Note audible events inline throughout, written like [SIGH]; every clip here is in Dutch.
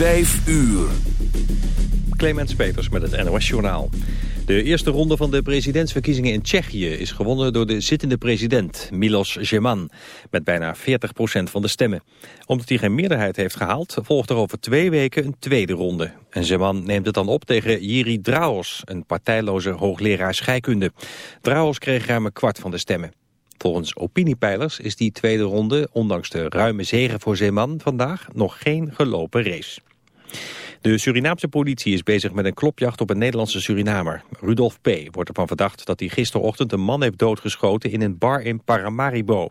Vijf uur. Clemens Peters met het NOS Journaal. De eerste ronde van de presidentsverkiezingen in Tsjechië is gewonnen door de zittende president, Milos Zeman, met bijna 40% van de stemmen. Omdat hij geen meerderheid heeft gehaald, volgt er over twee weken een tweede ronde. En Zeman neemt het dan op tegen Jiri Draos, een partijloze hoogleraar scheikunde. Draos kreeg ruim een kwart van de stemmen. Volgens opiniepeilers is die tweede ronde, ondanks de ruime zegen voor Zeeman vandaag, nog geen gelopen race. De Surinaamse politie is bezig met een klopjacht op een Nederlandse Surinamer. Rudolf P. wordt ervan verdacht dat hij gisterochtend een man heeft doodgeschoten in een bar in Paramaribo.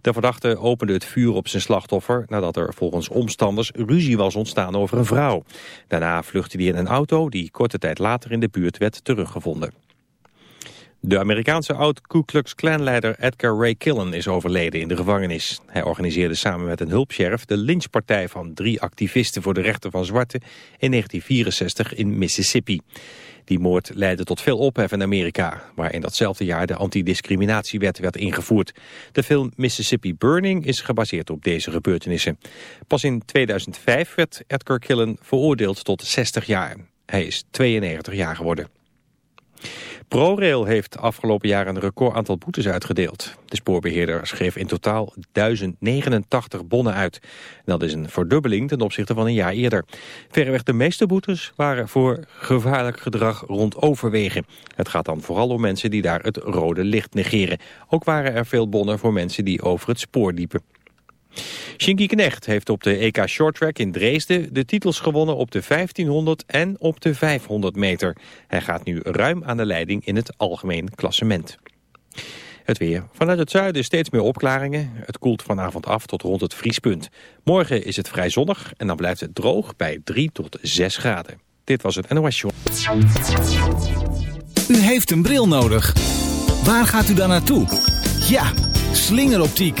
De verdachte opende het vuur op zijn slachtoffer nadat er volgens omstanders ruzie was ontstaan over een vrouw. Daarna vluchtte hij in een auto die korte tijd later in de buurt werd teruggevonden. De Amerikaanse oud-Ku Klux Klan-leider Edgar Ray Killen is overleden in de gevangenis. Hij organiseerde samen met een hulpsheriff de lynchpartij van drie activisten voor de rechten van zwarten in 1964 in Mississippi. Die moord leidde tot veel ophef in Amerika, waar in datzelfde jaar de antidiscriminatiewet werd ingevoerd. De film Mississippi Burning is gebaseerd op deze gebeurtenissen. Pas in 2005 werd Edgar Killen veroordeeld tot 60 jaar. Hij is 92 jaar geworden. ProRail heeft afgelopen jaar een record aantal boetes uitgedeeld. De spoorbeheerder schreef in totaal 1089 bonnen uit. Dat is een verdubbeling ten opzichte van een jaar eerder. Verreweg de meeste boetes waren voor gevaarlijk gedrag rond overwegen. Het gaat dan vooral om mensen die daar het rode licht negeren. Ook waren er veel bonnen voor mensen die over het spoor liepen. Shinky Knecht heeft op de EK Shorttrack in Dresden de titels gewonnen op de 1500 en op de 500 meter. Hij gaat nu ruim aan de leiding in het algemeen klassement. Het weer. Vanuit het zuiden steeds meer opklaringen. Het koelt vanavond af tot rond het vriespunt. Morgen is het vrij zonnig en dan blijft het droog bij 3 tot 6 graden. Dit was het NOS Show. U heeft een bril nodig. Waar gaat u dan naartoe? Ja, slingeroptiek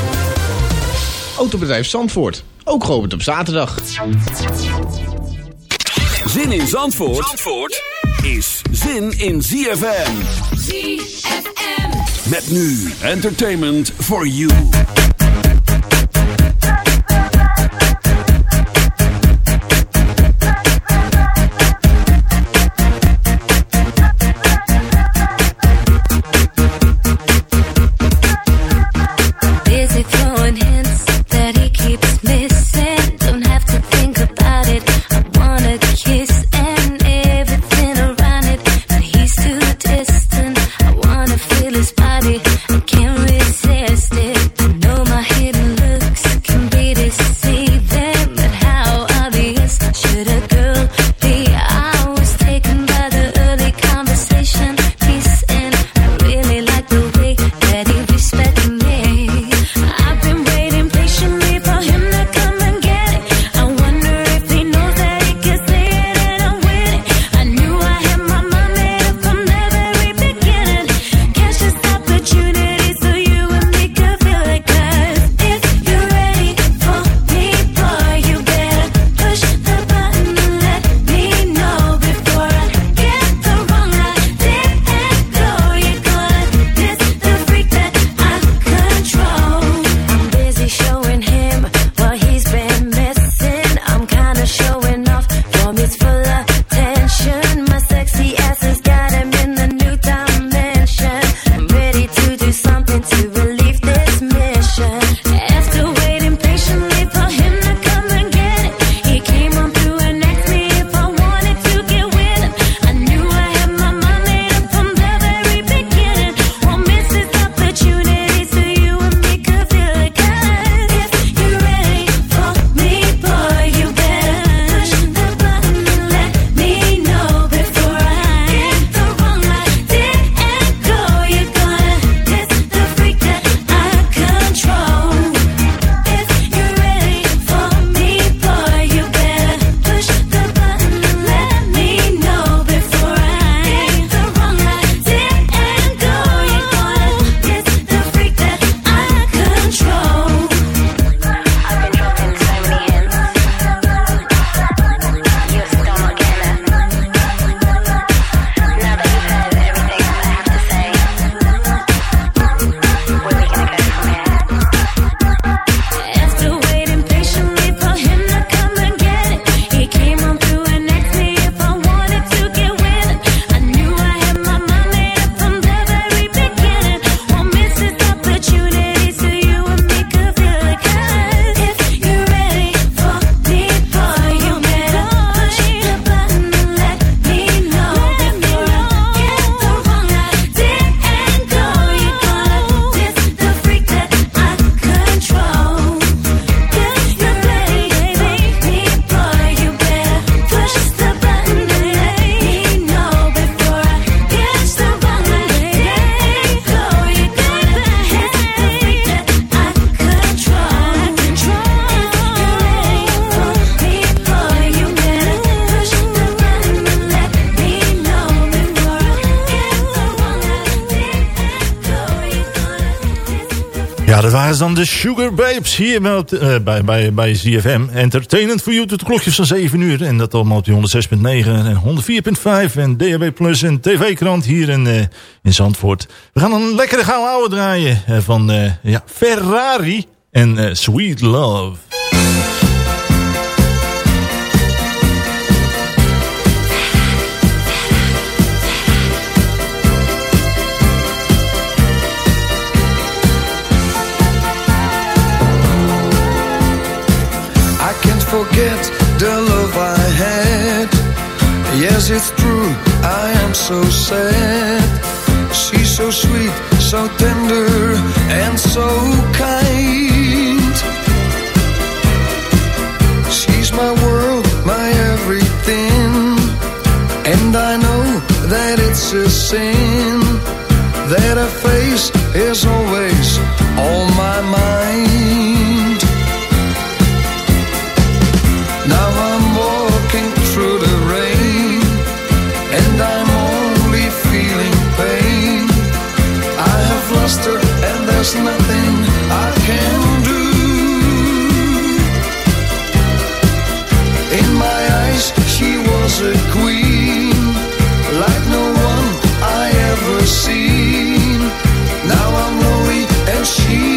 Autobedrijf Zandvoort, ook geopend op zaterdag. Zin in Zandvoort, Zandvoort is zin in ZFM. ZFM. Met nu entertainment for you. De Sugar Babes hier bij, uh, bij, bij, bij ZFM. Entertainment voor you tot de klokjes van 7 uur. En dat allemaal op die 106.9 en 104.5 en DHB Plus en TV-krant hier in, uh, in Zandvoort. We gaan een lekkere gouden oude draaien uh, van ja, Ferrari en Sweet Love. Forget the love I had. Yes, it's true, I am so sad. She's so sweet, so tender, and so kind. She's my world, my everything. And I know that it's a sin that her face is always on my mind. A queen, like no one I ever seen. Now I'm lonely and she's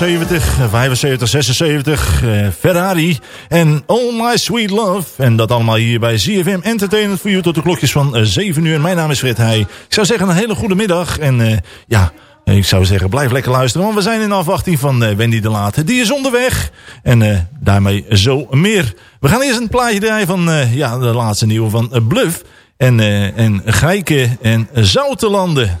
70, 75, 76. eh, Ferrari en All My Sweet Love. En dat allemaal hier bij ZFM Entertainment voor u tot de klokjes van eh, 7 uur. Mijn naam is Fred. Ik zou zeggen een hele goede middag. En eh, ja, ik zou zeggen blijf lekker luisteren. Want we zijn in afwachting van eh, Wendy de Laat. Die is onderweg. En eh, daarmee zo meer. We gaan eerst een plaatje draaien van eh, ja, de laatste nieuwe van eh, Bluff. En, eh en en Zoutelanden.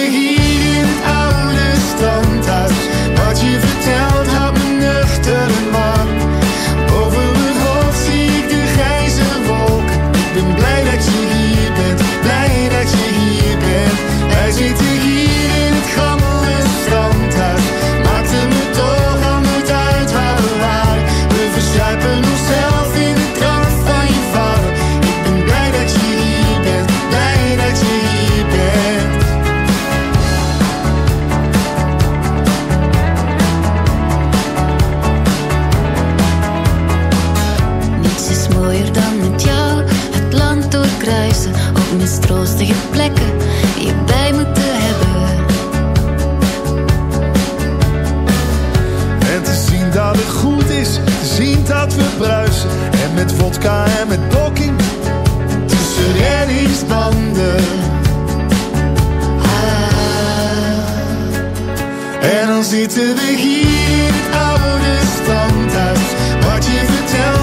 km met blokking tussen reddingsbanden. Ah, en dan zitten we hier, het oude standhuis. Wat je vertelt.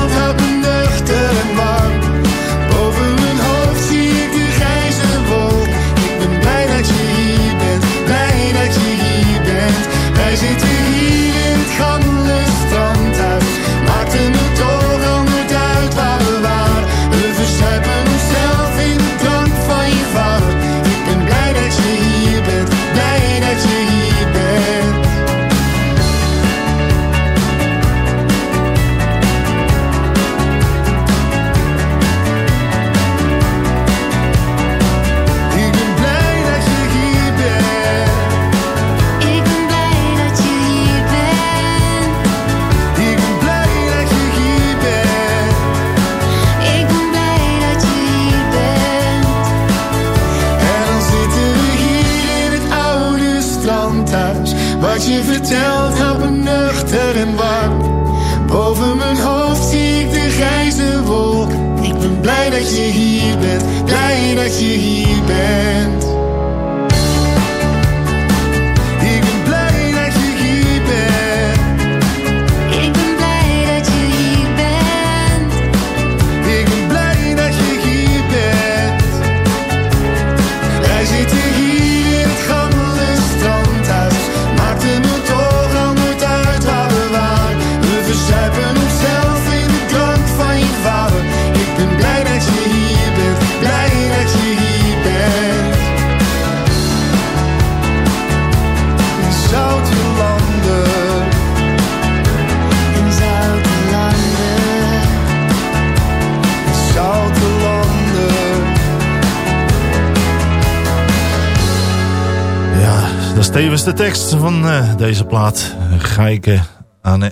de tekst van eh, deze plaat. Eh, ga ik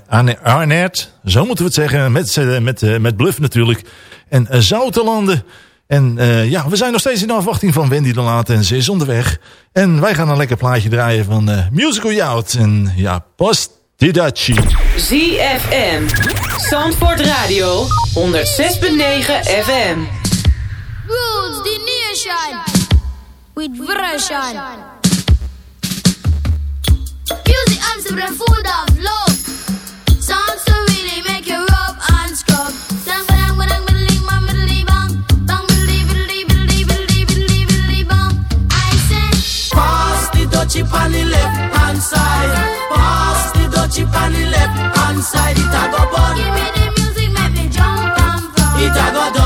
Arne, Arnert. Zo moeten we het zeggen. Met, eh, met, met Bluff natuurlijk. En Zoutelanden. En ja, we zijn nog steeds in de afwachting van Wendy de Laat. En ze is onderweg. En wij gaan een lekker plaatje draaien van Musical yacht En ja, post didachi. ZFM. Zandvoort Radio. 106.9 FM. Rules the zijn, With version. Songs to really make you and left hand side, pass the dutchie on left hand side. It a go bun. Give me the music, make me jump and fly. It a go done.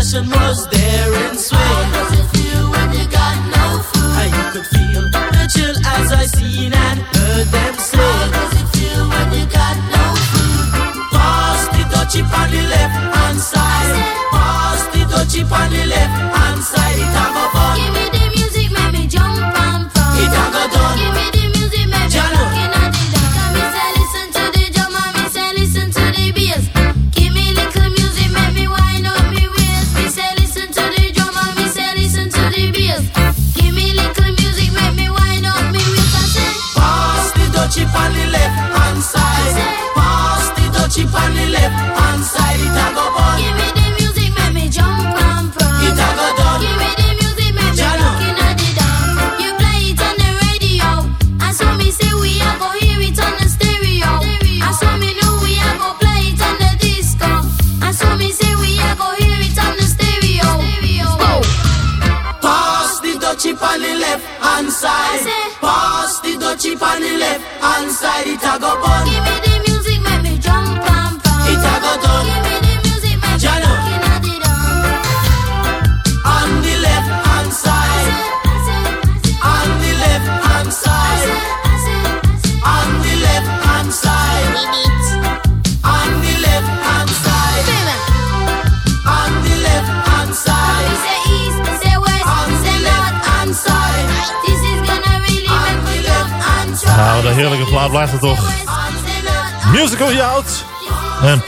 obsession was there.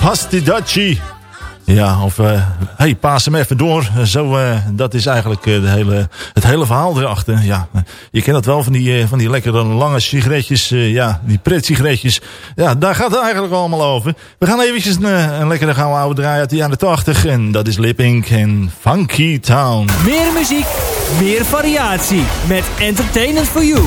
Pastidachi. Ja, of eh hey, paas hem even door. Zo, eh, dat is eigenlijk eh, de hele, het hele verhaal erachter. Ja, je kent het wel van die, van die lekkere lange sigaretjes. ja, die pret-sigaretjes. Ja, daar gaat het eigenlijk allemaal over. We gaan eventjes een, een lekkere gouden oude draai uit de jaren 80. En dat is Lippink en Funky Town. Meer muziek, meer variatie. Met Entertainment for You.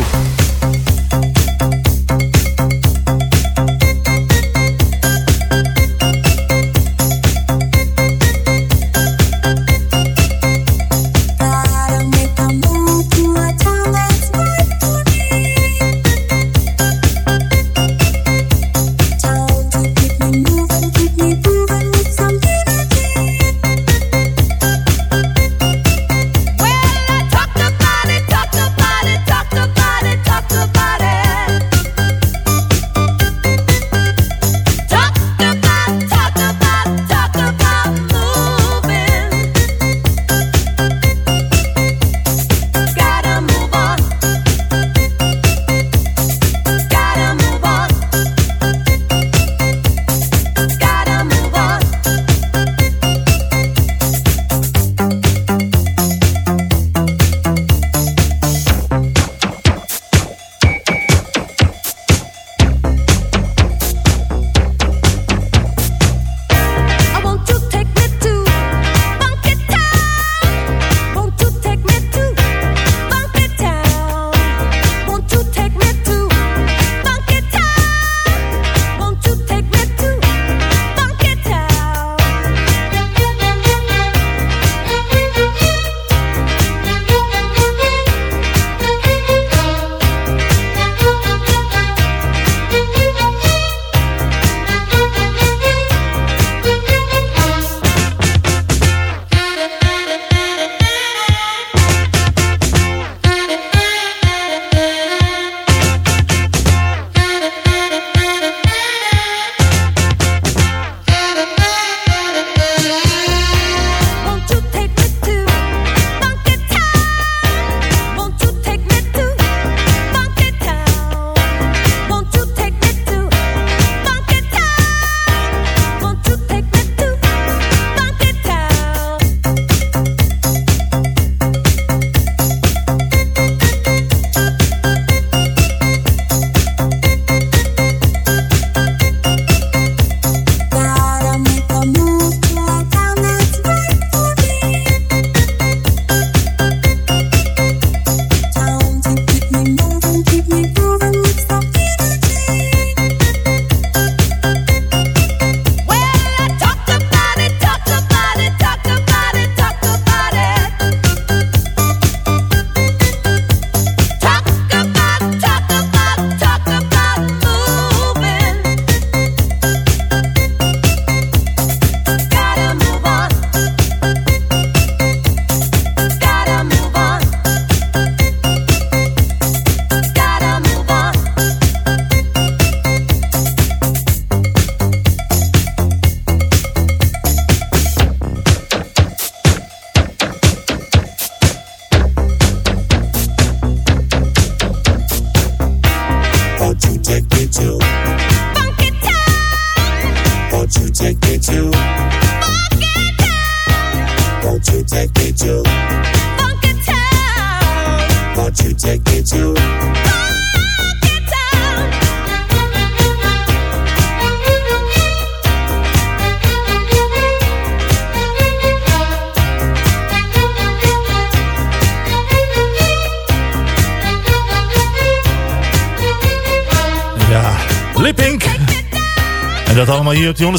Dat allemaal hier op die 106.9,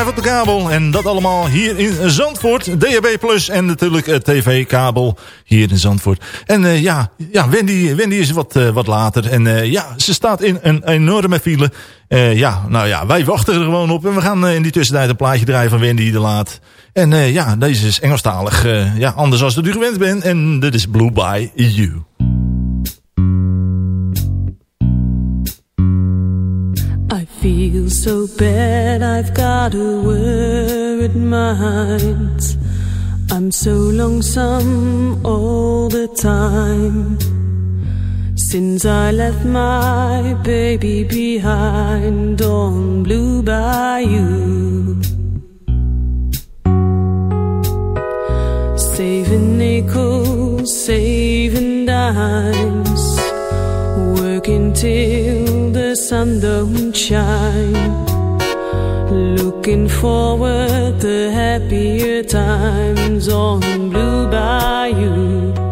104.5 op de kabel. En dat allemaal hier in Zandvoort. DHB Plus en natuurlijk eh, tv-kabel hier in Zandvoort. En eh, ja, ja Wendy, Wendy is wat, eh, wat later. En ja, ze staat in een enorme file. Ja, nou ja, wij wachten er gewoon op. En we gaan in die tussentijd een plaatje draaien van Wendy de Laat. En ja, deze is Engelstalig. ja, anders als dat u gewend bent. En dit is Blue by You. Feel so bad, I've got a worried mind. I'm so lonesome all the time. Since I left my baby behind on Blue Bayou. Saving nickels, saving dimes. Working till sun don't shine. Looking forward to happier times on Blue Bayou.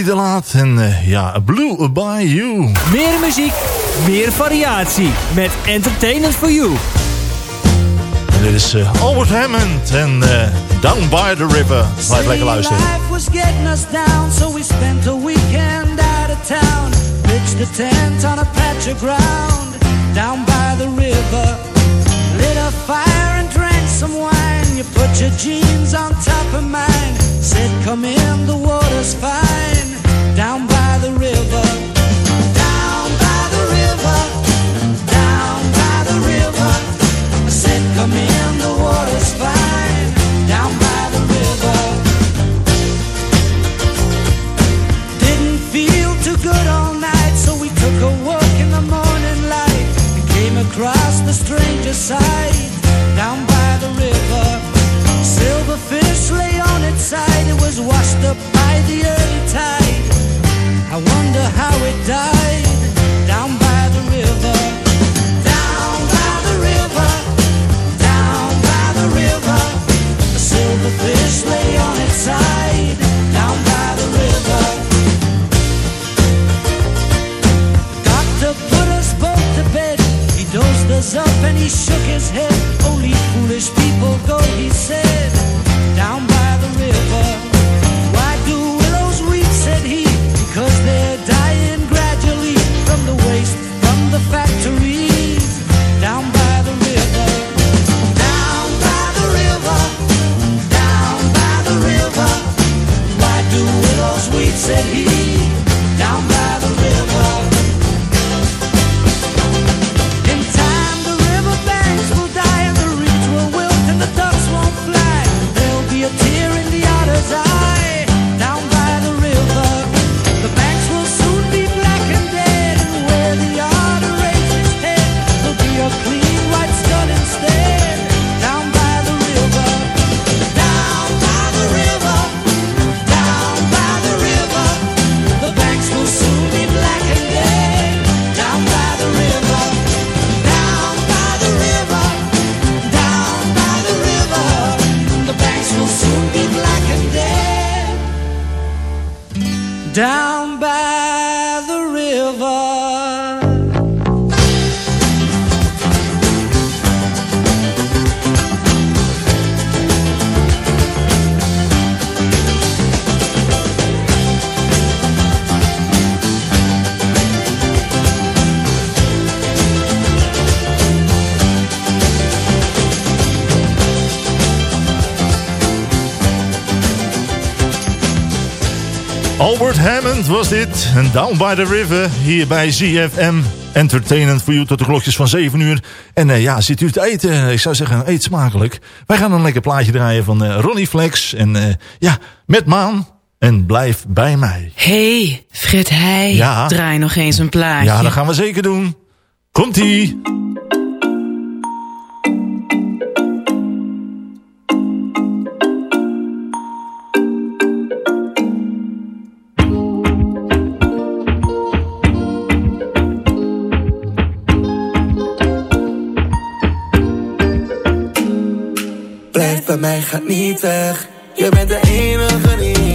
Wendy de Laat en eh, ja, Blue by You. Meer muziek, meer variatie. Met Entertainment for You. En dit is eh, Albert Hammond en eh, Down by the River. Blijf lekker luisteren. Life was getting us down, so we spent a weekend out of town. Pitched a tent on a patch of ground down by the river. Lit a fire and drank some wine. you put your jeans on top of mine. Said, come in, the water's fine. Down by the river. Down by the river. Down by the river. I said, come in, the water's fine. Down by the river. Didn't feel too good all night, so we took a walk in the morning light. And came across the stranger's sight Down by. Albert Hammond was dit. En Down by the River. Hier bij ZFM. Entertainment voor u tot de klokjes van 7 uur. En eh, ja, zit u te eten? Ik zou zeggen, eet smakelijk. Wij gaan een lekker plaatje draaien van eh, Ronnie Flex. En eh, ja, met Maan. En blijf bij mij. hey, Fred Heij, Ja. draai nog eens een plaatje. Ja, dat gaan we zeker doen. Komt-ie. Mij, gaat niet weg. Je bent de enige die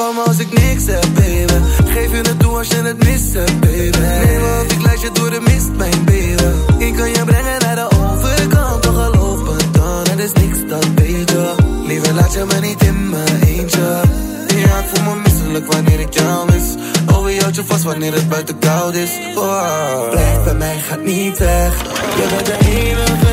van als ik niks heb, baby? Geef je het toe als je het mist hebt, baby. Neem of ik leid je door de mist, mijn baby. Ik kan je brengen naar de overkant, toch geloof me dan. Er is niks dan beter. Liever laat je me niet in mijn eentje. Ja, ik voel me misselijk wanneer ik jou mis. Oh, wie houdt je vast wanneer het buiten koud is? Oh. Blijf bij mij, gaat niet weg. Je bent de enige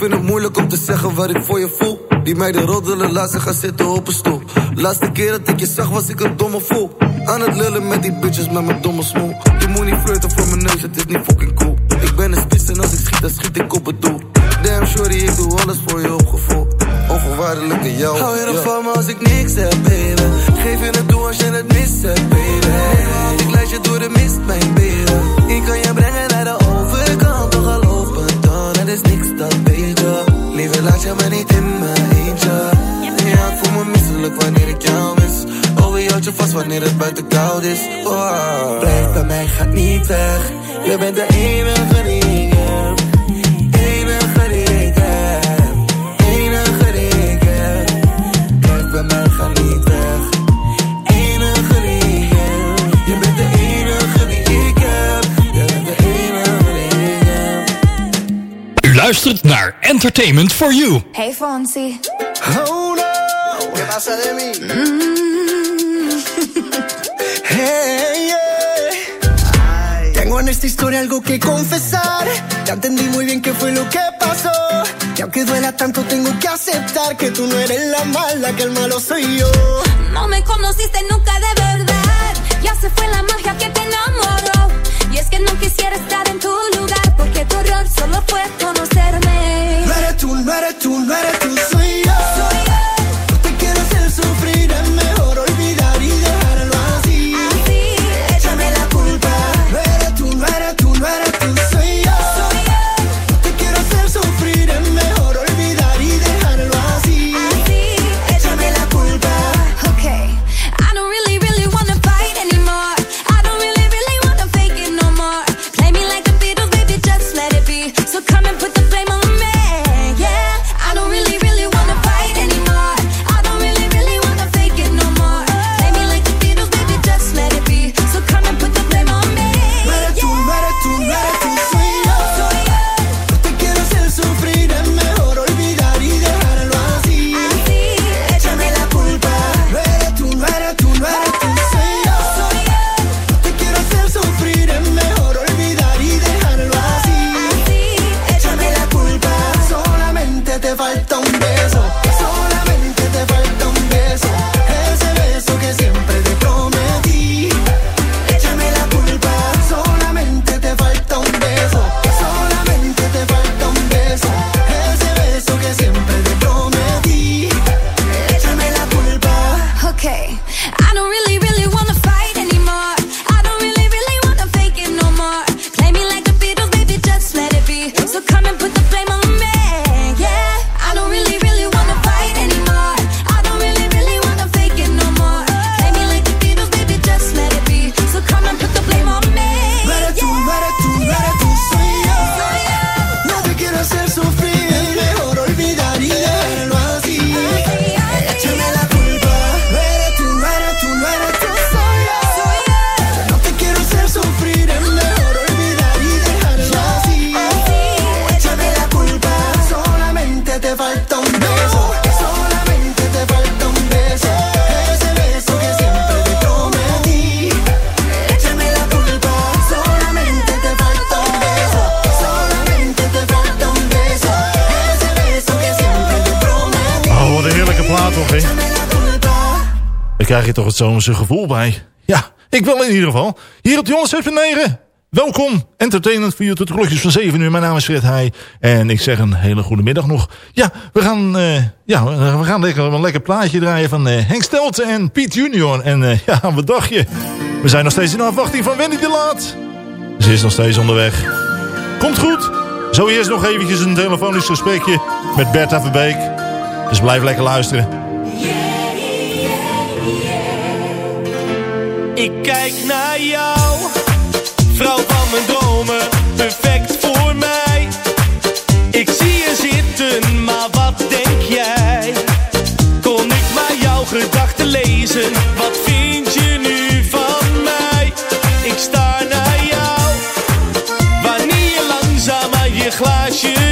vind het moeilijk om te zeggen wat ik voor je voel. Die meiden roddelen, laat ze gaan zitten op een stoel. Laatste keer dat ik je zag was ik een domme fool. Aan het lullen met die bitches met mijn domme smoel. Je moet niet flirten voor mijn neus, het is niet fucking cool. Ik ben een spits en als ik schiet, dan schiet ik op het doel. Damn shorty, ik doe alles voor je opgevoel. In jou. Hou je nog van me als ik niks heb, baby? Geef je het toe als je het mist hebt, baby. Ik leid je door de mist, mijn baby. Ik kan je brengen naar de is niks, dat beter. je Lieve laat je me niet in mijn eentje Ja, ik voel me misselijk wanneer ik jou mis Oh, je houdt je vast wanneer het buiten koud is. Oh. Blijf bij mij, gaat niet weg. Je bent de enige die ik heb. luistert naar Entertainment for You. Hey Fonzie. Oh no. ¿Qué pasa de mí? Mm. [LAUGHS] hey, yeah. Tengo en esta historia algo que confesar. Ya entendí muy bien qué fue lo que pasó. Y aunque duela tanto, tengo que aceptar que tú no eres la mala, que el malo soy yo. No me conociste nunca de verdad. Ya se fue la magia que te enamoró. Y es que no quisiera estar en tu lugar, porque tu error solo fue conocerme. No eres tú, no eres tú, no eres tú, soy yo. krijg je toch het zomerse gevoel bij. Ja, ik wil in ieder geval. Hier op de jongens 9. Welkom, entertainment voor je tot klokjes van 7 uur. Mijn naam is Fred Heij en ik zeg een hele goede middag nog. Ja, we gaan, eh, ja, we gaan lekker, een lekker plaatje draaien van eh, Henk Stelten en Piet Junior. En eh, ja, [LAUGHS] wat dacht je? We zijn nog steeds in afwachting van Wendy de Laat. Ze is nog steeds onderweg. Komt goed. Zo eerst nog eventjes een telefonisch gesprekje met Bertha Verbeek. Dus blijf lekker luisteren. Ik kijk naar jou, vrouw van mijn dromen, perfect voor mij. Ik zie je zitten, maar wat denk jij? Kon ik maar jouw gedachten lezen, wat vind je nu van mij? Ik sta naar jou, wanneer je langzaam aan je glaasje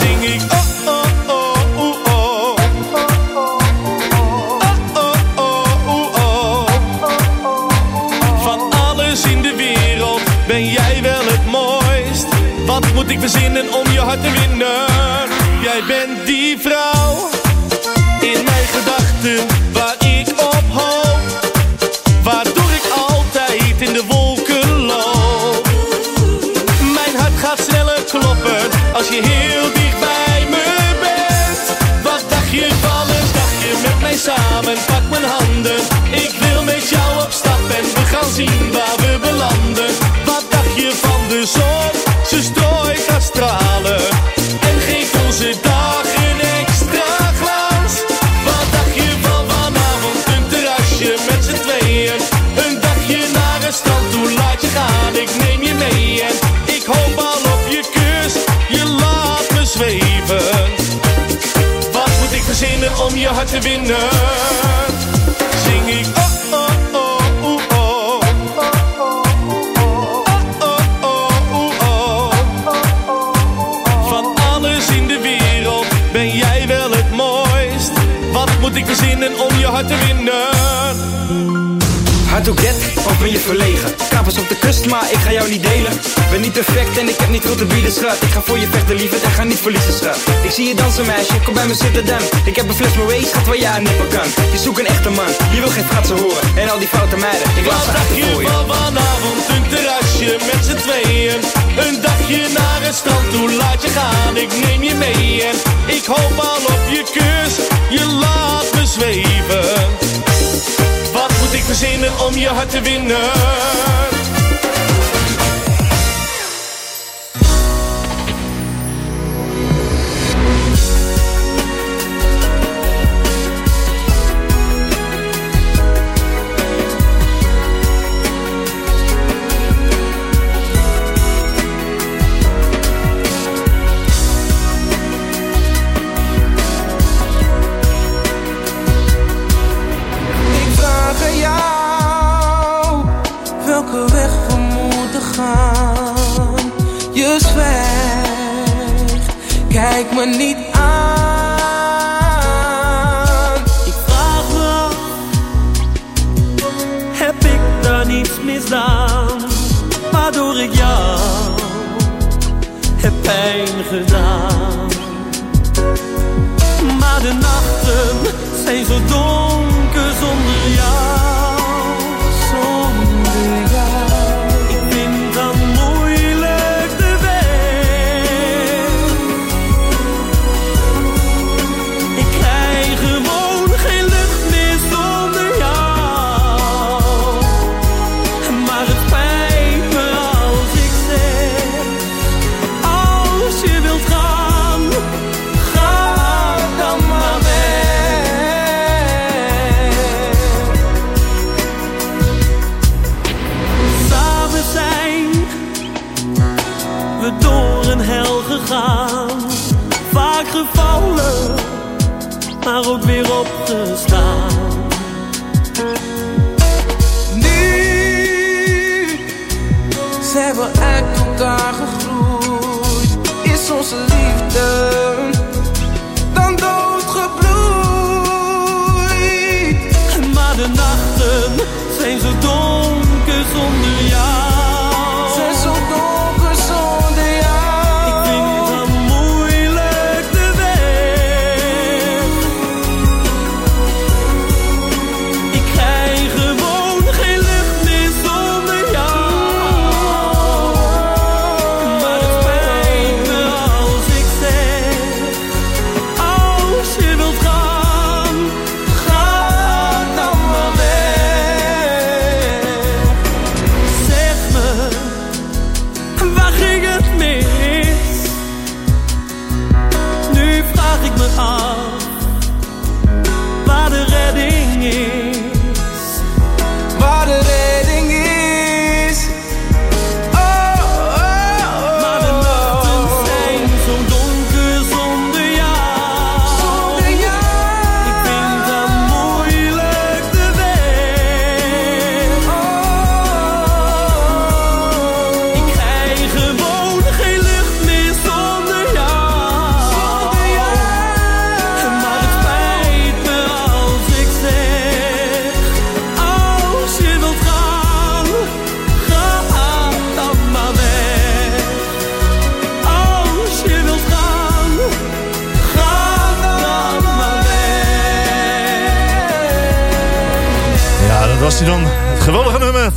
Zing ik oh oh oh, oh oh oh oh oh oh Van alles in de wereld ben jij wel het mooist. Wat moet ik verzinnen om je hart te winnen? Jij bent die vrouw in mijn gedachten Wat dacht je van de zon? Ze strooit haar stralen en geeft onze dag een extra glans. Wat dacht je van vanavond een terrasje met z'n tweeën? Een dagje naar het strand toe, laat je gaan, ik neem je mee en ik hoop al op je kus. Je laat me zweven. Wat moet ik verzinnen om je hart te winnen? Verzinnen om je hart te winnen? Hard ook get, of ben je verlegen? Kapers op de kust, maar ik ga jou niet delen. Ben niet perfect en ik heb niet veel te bieden, schat. Ik ga voor je vechten, liefde, en ga niet verliezen, schat. Ik zie je dansen, meisje, kom bij me zitten dan. Ik heb een fles Moët, schat, waar jij aan nippen kan. Je zoekt een echte man, je wil geen fratsen horen. En al die foute meiden, ik laat ze achter je voor je. van vanavond een terrasje met z'n tweeën? Een dagje naar het strand toe, laat je gaan, ik neem je mee en ik hoop al op je kus. Je laat me zweven. Ik verzinnen om je hart te winnen?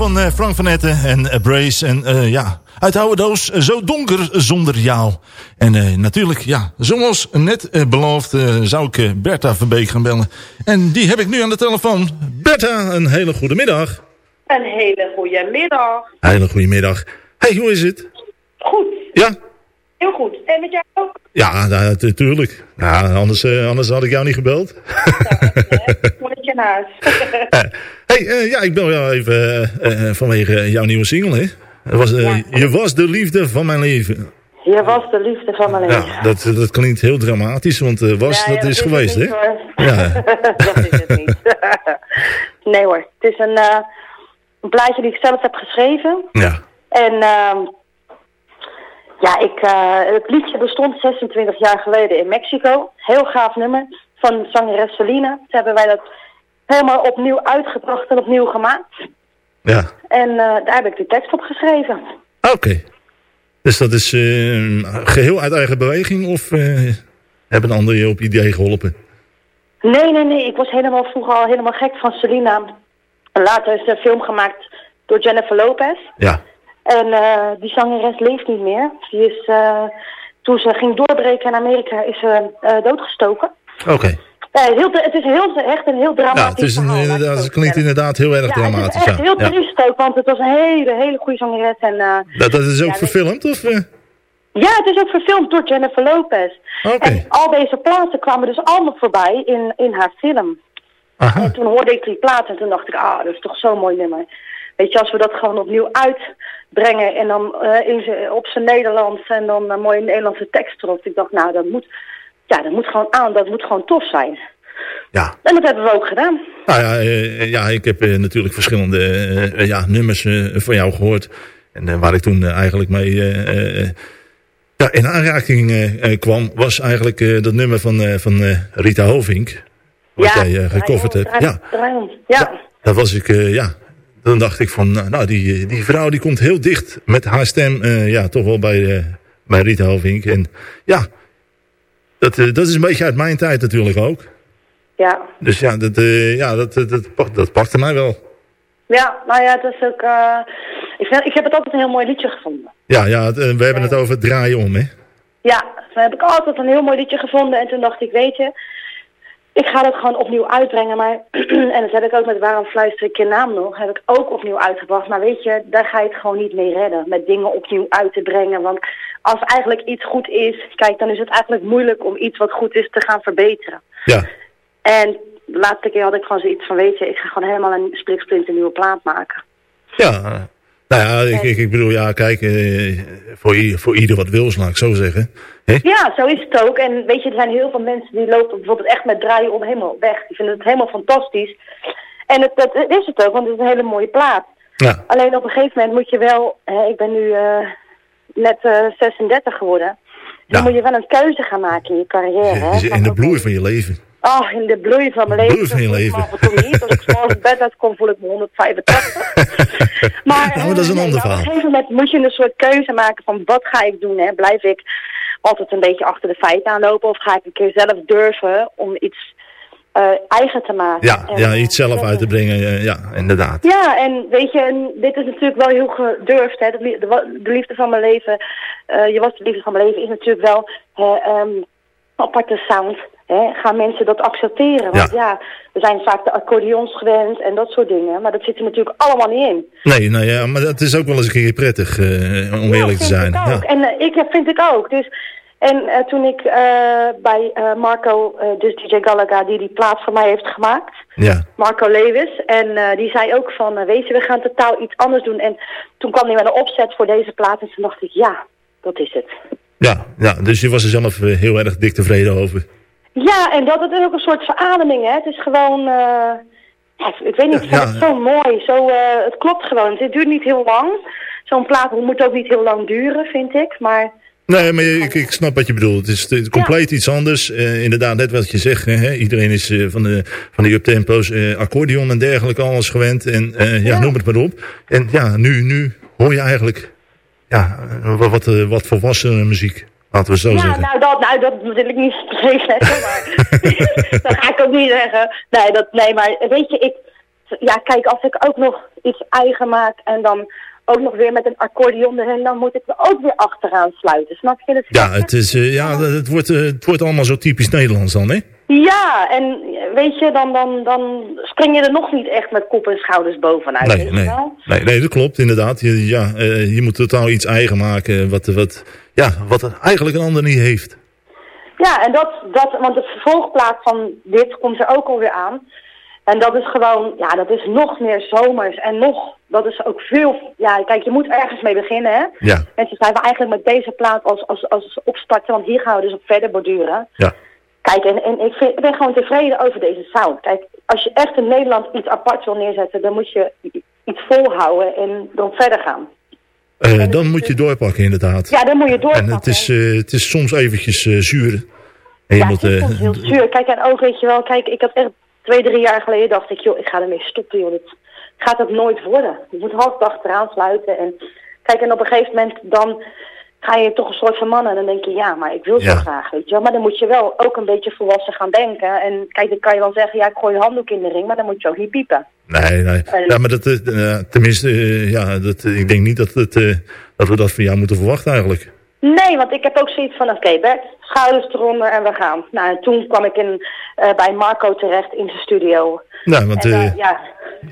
Van eh, Frank van Etten en eh, Brace. En eh, ja, uit de oude doos, zo donker zonder jou. En natuurlijk, ja, zoals net beloofd, zou ik Bertha Verbeek gaan bellen. En die heb ik nu aan de telefoon. Bertha, een hele goede middag. Een hele goede middag. Hele goede middag. Hey, hoe is het? Goed. Ja? Heel goed. En met jou ook? Ja, nou, natuurlijk. Ja, anders, anders had ik jou niet gebeld. Je naar huis. [LAUGHS] Hey, eh, ja, ik bel jou even eh, eh, vanwege eh, jouw nieuwe single, hè? Was, eh, Je was de liefde van mijn leven. Je was de liefde van mijn leven. Ja, dat, dat klinkt heel dramatisch, want eh, was, Ja, dat is geweest, hè? Ja. [LAUGHS] dat is het niet. [LAUGHS] nee hoor, het is een, eh, een plaatje die ik zelf heb geschreven. Ja. En ehm, ja, ik, eh, het liedje bestond 26 jaar geleden in Mexico. Heel gaaf nummer van zangeres Selena. Toen hebben wij dat helemaal opnieuw uitgebracht en opnieuw gemaakt. Ja, En eh, daar heb ik de tekst op geschreven. oké. Dus dat is eh, geheel uit eigen beweging of eh, hebben anderen je op idee geholpen? Nee, nee, nee. Ik was helemaal vroeger al helemaal gek van Selena. En later is er een film gemaakt door Jennifer Lopez. Ja. En die zangeres leeft niet meer. Die is, toen ze ging doorbreken in Amerika, is ze doodgestoken. Oké. Heel, het is heel, echt een heel dramatisch Ja, het, is een, verhaal. zo het klinkt inderdaad heel erg Ja, dramatisch. Het is echt ja. heel triest ook, want het was een hele, hele goede zangeres. En, eh, Dat, dat is ook verfilmd, of? eh? ja, het is ook verfilmd door Jennifer Lopez. En al deze plaatsen kwamen dus allemaal voorbij in, in haar film. En toen hoorde ik die plaat en toen dacht ik, ah, dat is toch zo'n mooi nummer. Weet je, als we dat gewoon opnieuw uitbrengen en dan eh, in op zijn Nederlands en dan een mooie Nederlandse tekst erop. Ik dacht, nou, dat moet, ja, dat moet gewoon aan, dat moet gewoon tof zijn. Ja. En dat hebben we ook gedaan. Nou ja, eh, ja ik heb eh, natuurlijk verschillende eh, eh, ja, nummers eh, van jou gehoord. En eh, waar ik toen eh, eigenlijk mee eh, eh, ja, in aanraking eh, eh, kwam, was eigenlijk eh, dat nummer van, eh, van eh, Rita Hovink. Wat jij eh, gecoverd hebt. Ja, Ja. ja. dat was ik, eh, ja. Dan dacht ik van, nou, nou, die, eh, die vrouw die komt heel dicht met haar stem, eh, ja, toch wel bij, eh, bij Rita Hovink. En ja, dat, eh, dat is een beetje uit mijn tijd natuurlijk ook. Ja. Dus ja, dat, eh, ja dat, dat, dat, pak- dat pakte mij wel. Ja, nou ja, het is ook, eh, ik, vind, ik heb het altijd een heel mooi liedje gevonden. Ja, ja eh, we hebben het over draaien om, hè? Ja, toen heb ik altijd een heel mooi liedje gevonden. En toen dacht ik, weet je, ik ga dat gewoon opnieuw uitbrengen. Maar, [CLEARS THROAT] en dat heb ik ook met Waarom fluister ik je naam nog, heb ik ook opnieuw uitgebracht. Maar weet je, daar ga je het gewoon niet mee redden. Met dingen opnieuw uit te brengen. Want als eigenlijk iets goed is, kijk, dan is het eigenlijk moeilijk om iets wat goed is te gaan verbeteren. Ja. En de laatste keer had ik gewoon zoiets van, weet je, ik ga gewoon helemaal een spliksplinter nieuwe plaat maken. Ja, nou ja, ik, ik, bedoel, ja, kijk, eh, voor, voor ieder wat wil, laat ik zo zeggen. Ja, zo is het ook. En weet je, er zijn heel veel mensen die lopen bijvoorbeeld echt met draaien om helemaal weg. Die vinden het helemaal fantastisch. En het, dat is het ook, want het is een hele mooie plaat. Ja. Alleen op een gegeven moment moet je wel, hè, ik ben nu eh, net eh, 36 geworden. Dan moet je wel een keuze gaan maken in je carrière. Hè? In de bloei van je leven. Oh, in de bloei van mijn leven. Bloei van je leven. me af en toe niet. Als ik morgens bed uitkom, voel ik me [LAUGHS] 185. maar, Nou, maar dat is een eh, ander maar verhaal. Op een gegeven moment moet je een soort keuze maken van wat ga ik doen. Hè? Blijf ik altijd een beetje achter de feiten aanlopen of ga ik een keer zelf durven om iets eh, eigen te maken. Ja, En, ja, iets zelf uit te brengen, eh, ja, inderdaad. ja, en weet je, en dit is natuurlijk wel heel gedurfd. Hè? De, liefde van mijn leven, je was de liefde van mijn leven, is natuurlijk wel ehm, aparte sound. Gaan mensen dat accepteren? Want ja. we zijn vaak de accordeons gewend en dat soort dingen. Maar dat zit er natuurlijk allemaal niet in. Nee, nou ja, maar dat is ook wel eens een keer prettig, eh, om eerlijk te zijn. Ik ook. Ja. En eh, ik vind ik ook. Dus, en eh, toen ik bij Marco, dus DJ Galaga, die die plaat voor mij heeft gemaakt. Ja. Marco Lewis. En die zei ook van, weet je, we gaan totaal iets anders doen. En toen kwam hij met een opzet voor deze plaat. En toen dacht ik, ja, dat is het. Ja, ja, dus je was er zelf heel erg dik tevreden over. Ja, en dat het is ook een soort verademing, hè. Het is gewoon, eh, ja, ik- weet niet, ik vind Ja. het zo mooi. Zo, eh, het klopt gewoon. Het duurt niet heel lang. Zo'n plaat moet ook niet heel lang duren, vind ik. Maar Nee, maar ik, ik snap wat je bedoelt. Het is, compleet iets anders. Eh, inderdaad, net wat je zegt. Hè? Iedereen is van, de, van die uptempo's, eh accordeon en dergelijke alles gewend. En eh, ja, noem het maar op. En ja, nu, nu hoor je eigenlijk ja, wat, wat, wat volwassen muziek. Laten we zo ja, zeggen. nou dat, nou dat wil ik niet se [LAUGHS] zeggen, maar [LAUGHS] dat ga ik ook niet zeggen. Nee, dat, nee, maar weet je, ik, ja, kijk, als ik ook nog iets eigen maak en dan ook nog weer met een accordeon erin, dan moet ik er ook weer achteraan sluiten. Snap je? Dus Ja, het, is, eh, ja het, wordt, eh, het wordt allemaal zo typisch Nederlands dan, hè? Ja, en weet je, dan, dan, dan spring je er nog niet echt met kop en schouders bovenuit. Nee, nee. Nee, nee, dat klopt inderdaad. Je, ja, eh, je moet totaal iets eigen maken wat, wat, ja, wat eigenlijk een ander niet heeft. Ja, en dat, dat, want de vervolgplaat van dit komt er ook alweer aan. En dat is gewoon, ja, dat is nog meer zomers. En nog, dat is ook veel, ja, kijk, je moet ergens mee beginnen, hè. Ja. Mensen zijn we eigenlijk met deze plaat als, als, als opstarten, want hier gaan we dus op verder borduren. Ja. Kijk, en, en ik, vind, ik ben gewoon tevreden over deze sound. Kijk, als je echt in Nederland iets apart wil neerzetten, dan moet je iets volhouden en dan verder gaan. Eh, dan moet je doorpakken inderdaad. Ja, dan moet je doorpakken. En het is, eh, het is soms eventjes eh, zuur. En Ja, moet, het is soms heel zuur. Kijk, en ook, weet je wel, kijk, ik had echt twee, drie jaar geleden dacht ik, joh, ik ga ermee stoppen, joh. Dit gaat het nooit worden. Je moet half achteraan sluiten. En kijk, en op een gegeven moment dan ga je toch een soort van man en dan denk je, ja, maar ik wil zo Ja. graag, weet je wel. Maar dan moet je wel ook een beetje volwassen gaan denken. En kijk, dan kan je wel zeggen, ja, ik gooi je handdoek in de ring, maar dan moet je ook niet piepen. Nee, nee. En- Ja, maar dat, eh, tenminste, eh, ja, dat, ik denk niet dat, het, dat we dat van jou moeten verwachten eigenlijk. Nee, want ik heb ook zoiets van, oké Bert, schouders eronder en we gaan. Nou, en toen kwam ik in, bij Marco terecht in zijn studio. Nou, want En, ja,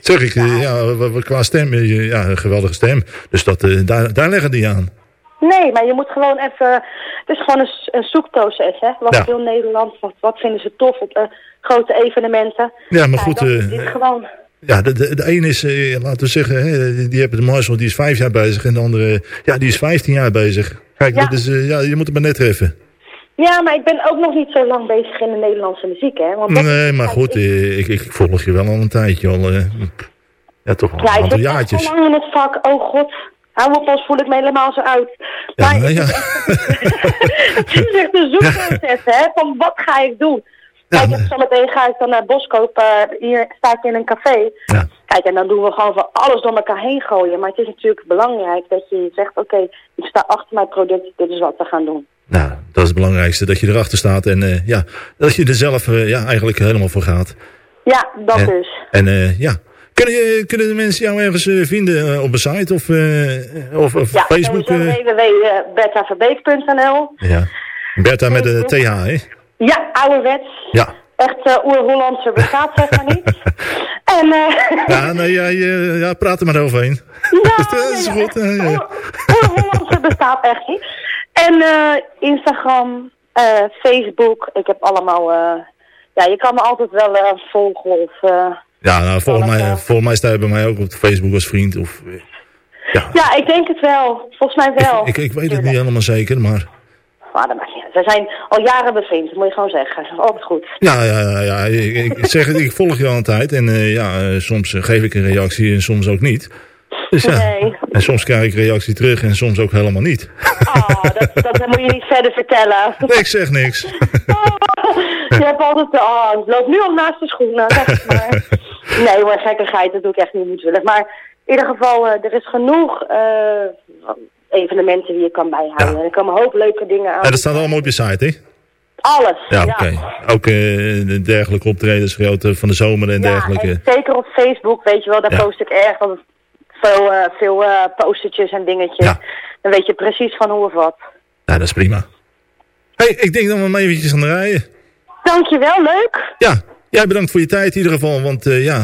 zeg ik, ja, qua stem, ja, een geweldige stem. Dus dat, daar, daar leggen die aan. Nee, maar je moet gewoon even... Het is gewoon een, een zoekproces, hè. Wat Ja. wil Nederland? Wat, wat vinden ze tof op eh, grote evenementen? Ja, maar goed, dan is eh, gewoon... Ja, de, de, de een is, eh, laten we zeggen, hè, die, die hebben de Marshall, die is vijf jaar bezig. En de andere, ja, die is vijftien jaar bezig. Kijk, Ja. dat is, ja, je moet het maar net treffen. Ja, maar ik ben ook nog niet zo lang bezig in de Nederlandse muziek, hè. Want Nee, maar goed, ik, ik volg je wel al een tijdje al. ja, toch al Ja, een ik aantal jaartjes. zo lang in het vak. Oh god, hou op, als voel ik me helemaal zo uit. Ja, maar ja. het is [LAUGHS] echt een zoekproces, hè. Van wat ga ik doen? Kijk, en zometeen ga ik dan naar Boskoop. eh, hier sta ik in een café. Kijk, en dan doen we gewoon van alles door elkaar heen gooien. Maar het is natuurlijk belangrijk dat je zegt... Oké, ik sta achter mijn product. Dit is wat we gaan doen. Nou, dat is het belangrijkste, dat je erachter staat. En eh, ja, dat je er zelf eh, ja, eigenlijk helemaal voor gaat. Ja, dat dus. En eh, ja, kunnen, je, kunnen de mensen jou ergens eh, vinden eh, op een site of, eh, of, of Ja, Facebook? eh? www.bertaverbeek.nl ja. Bertha met de TH, hè? Ja, ouderwets. Ja. Echt eh oer-Hollandse bestaat zeg maar niet. [LAUGHS] En eh Ja, nee, ja, ja, praat er maar overheen. [LAUGHS] dat is goed. eh, ja. oer-Hollandse bestaat echt niet. En eh, Instagram, eh, Facebook, ik heb allemaal... eh, ja, je kan me altijd wel eh, volgen of... Ja, nou, volgens, mij, volgens mij sta je bij mij ook op Facebook als vriend. Of, eh, ja, ik denk het wel. Volgens mij wel. ik, ik weet het niet helemaal zeker, maar... Maar dat maakt niet uit. We zijn al jaren bevriend, dat moet je gewoon zeggen. Altijd goed. Ja, ja, ja, ja ik, ik zeg het, ik volg je al een tijd. En eh, ja, eh, soms geef ik een reactie en soms ook niet. Dus ja, Nee. en soms krijg ik reactie terug en soms ook helemaal niet. Oh, dat, dat moet je niet verder vertellen. ik zeg niks. [LAUGHS] Je hebt altijd de, oh, het loopt nu al naast de schoenen. Zeg maar. Nee hoor, gekkigheid, dat doe ik echt niet moedwillig. Maar in ieder geval, eh, er is genoeg eh, evenementen die je kan bijhouden. En er komen een hoop leuke dingen aan. Ja, dat staat allemaal op je site, hè? Alles, Ja, ja. oké. Ook de dergelijke optredens, van de zomer en Ja, dergelijke. en zeker op Facebook, weet je wel, daar Ja. post ik erg wat veel, veel eh, postertjes en dingetjes. Dan weet je precies van hoe of wat. Nou, dat is prima. hey, ik denk dat we maar eventjes aan de rijden. Dankjewel, leuk. Ja, jij bedankt voor je tijd in ieder geval. Want eh, ja,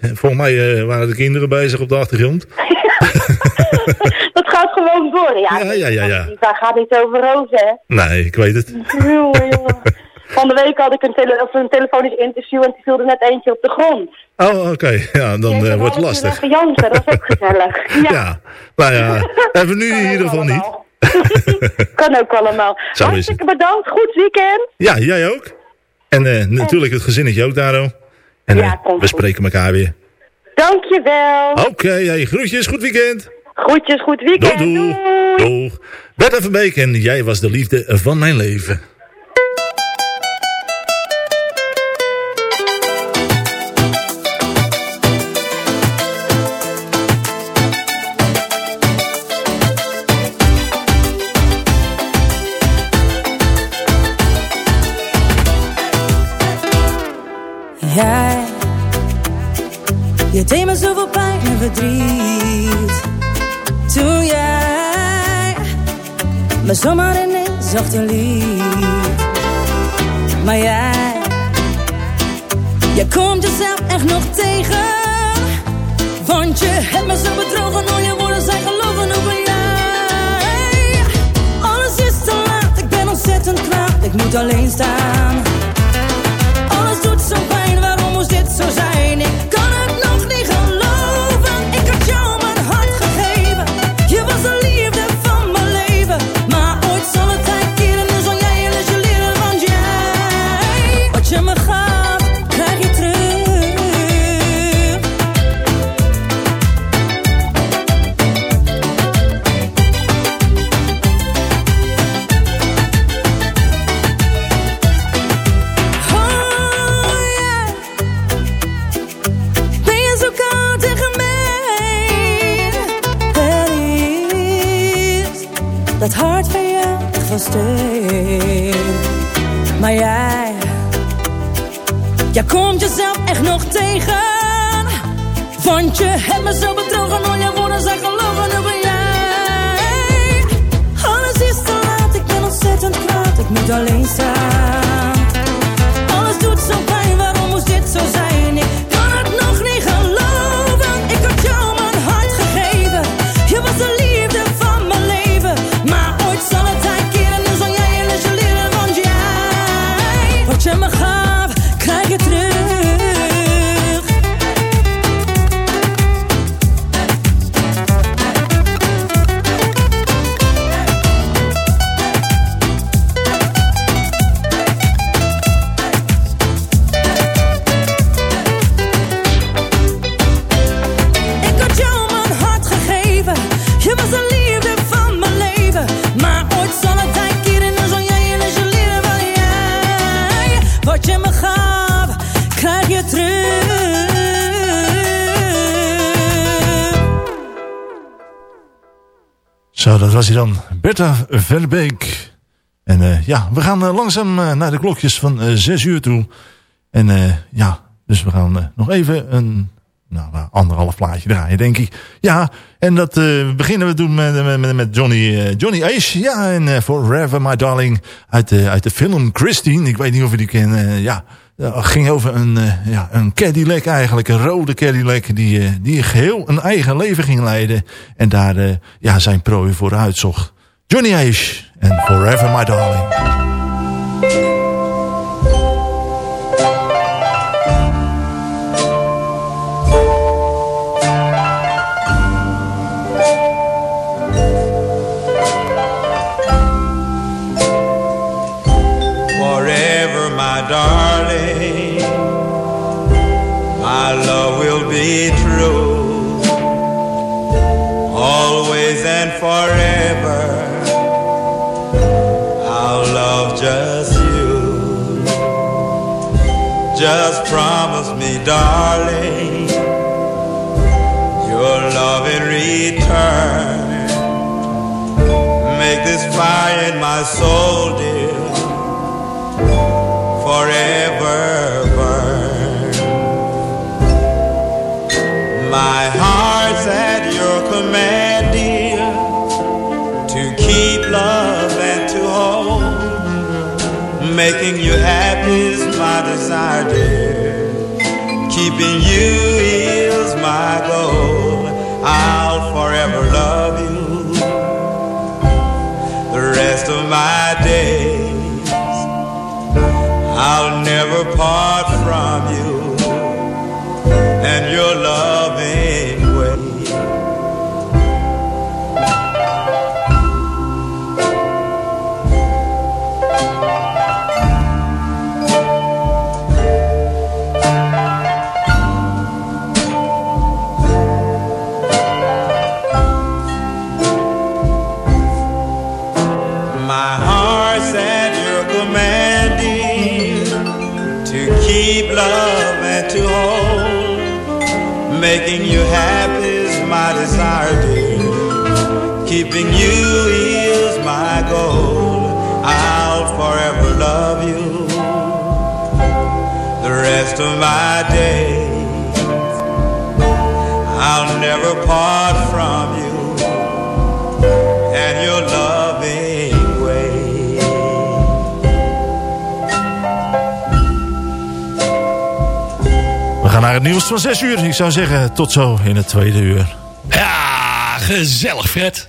volgens mij waren de kinderen bezig op de achtergrond. [LAUGHS] [LAUGHS] Dat gaat gewoon door, ja. Ja, ja, ja, ja. Daar gaat niet over rozen, hè. Nee, ik weet het. Jongen, jongen. [LAUGHS] Van de week had ik een, tele of een telefonisch interview en toen viel er net eentje op de grond. Oh, oké. Ja, dan eh, wordt het lastig. Jansen, dat is ook gezellig. [LAUGHS] Ja, Ja, nou ja, [LAUGHS] hebben we nu in ieder geval niet. [LAUGHS] kan ook allemaal. Zo Hartstikke bedankt, goed weekend. Ja, jij ook. En eh, natuurlijk het gezinnetje ook, Daro. En eh, we spreken elkaar weer. Dankjewel. Oké, hey, groetjes, goed weekend. Groetjes, goed weekend. Doei, doei. Doeg. Bert Verbeek en jij was de liefde van mijn leven. Zoveel pijn en verdriet. Toen jij me zomaar ineens zacht een lied. Maar jij, jij komt jezelf echt nog tegen. Want je hebt me zo bedrogen, al je woorden zijn gelogen, ben jij? Alles is te laat, ik ben ontzettend kwaad, ik moet alleen staan. Alles doet zo pijn, waarom moest dit zo zijn? Dat hart van jou echt van steen. Maar jij, jij komt jezelf echt nog tegen. Want je hebt me zo bedrogen, al je woorden zijn gelogen, nu ben jij. Alles is te laat, ik ben ontzettend kwaad, ik moet alleen staan. Zo, dat was hij dan. Bertha Verbeek. En eh, ja, we gaan eh, langzaam eh, naar de klokjes van eh 6 uur toe. En ja, dus we gaan nog even een nou, anderhalf plaatje draaien, denk ik. Ja, en dat beginnen we doen met, met, met Johnny, Johnny Ace. Ja, en Forever My Darling uit de, uit de film Christine. Ik weet niet of je die kent. ja, het ging over een, eh, ja, een Cadillac eigenlijk. Een rode Cadillac die, eh, die geheel een eigen leven ging leiden. En daar eh, ja, zijn prooi voor uitzocht. Johnny Ace en Forever My Darling. Just promise me, darling, your love in return. Make this fire in my soul, dear forever burn. My heart's at your command, dear, to keep love and to hold. Making you my desire, dear. Keeping you is my goal. I'll forever love you the rest of my days. I'll never part Making you happy is my desire, dear. Keeping you is my goal. I'll forever love you the rest of my days. I'll never part from you gaan naar het nieuws van 6 uur. Ik zou zeggen, tot zo in het tweede uur. Ja, gezellig Fred.